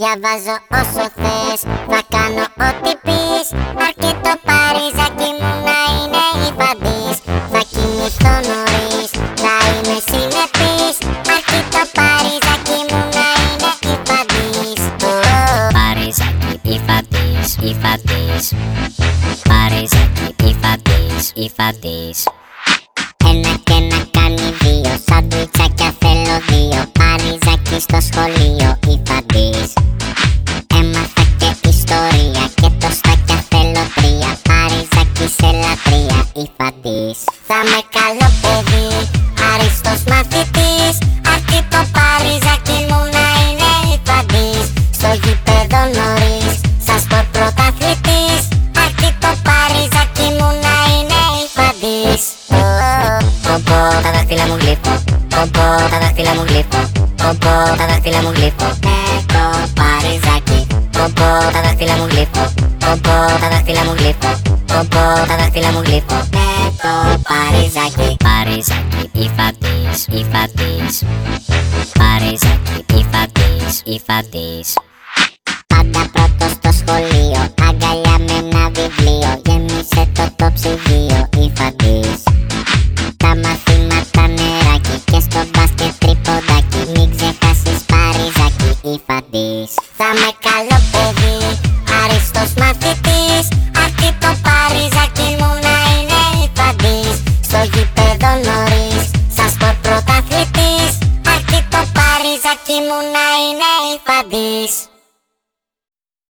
Διαβάζω όσο θες, θα κάνω ό,τι πεις. Αρκεί το παρίζακι μου να είναι υφαντής Θα κοιμηθώ νωρίς, θα είμαι συνεπής. Αρκεί το παρίζακι μου να είναι υφαντής Παρίζακι, υφαντής, υφαντής Παρίζακι, υφαντής, υφαντής λατρεία, υφαντής Θα με καλό παιδί, άριστος μαθητής. Αρκεί το παρίζακι μου να είναι υφαντής. Στο γήπεδο νωρίς, σας πω πρωταθλητής Αρκεί το παρίζακι μου να είναι υφαντής. Πομπο, τα δάχτυλα μου γλύφω. Πομπο, τα δάχτυλα μου γλύφω. Πομπο, τα δάχτυλα μου γλύφω. Με το παρίζακι Πομπο, τα δάχτυλα μου γλύφω. Πομπο, τα δάχτυλα μου γλύφω Πω τα δάχτυλα μου γλυφώ με το παριζάκι. Παριζάκι η φατής, η Παριζάκι η Πάντα πρώτος στο σχολείο Αγκαλιά με ένα βιβλίο. Γέμισε το το ψυγείο η φατής. Τα μαθήματα νεράκι Και στο μπάσκετ τρίποντάκι. Μην ξεχάσεις παριζάκι η Θα με καλό παιδί Αριστός μαθητής. mo na inaipadis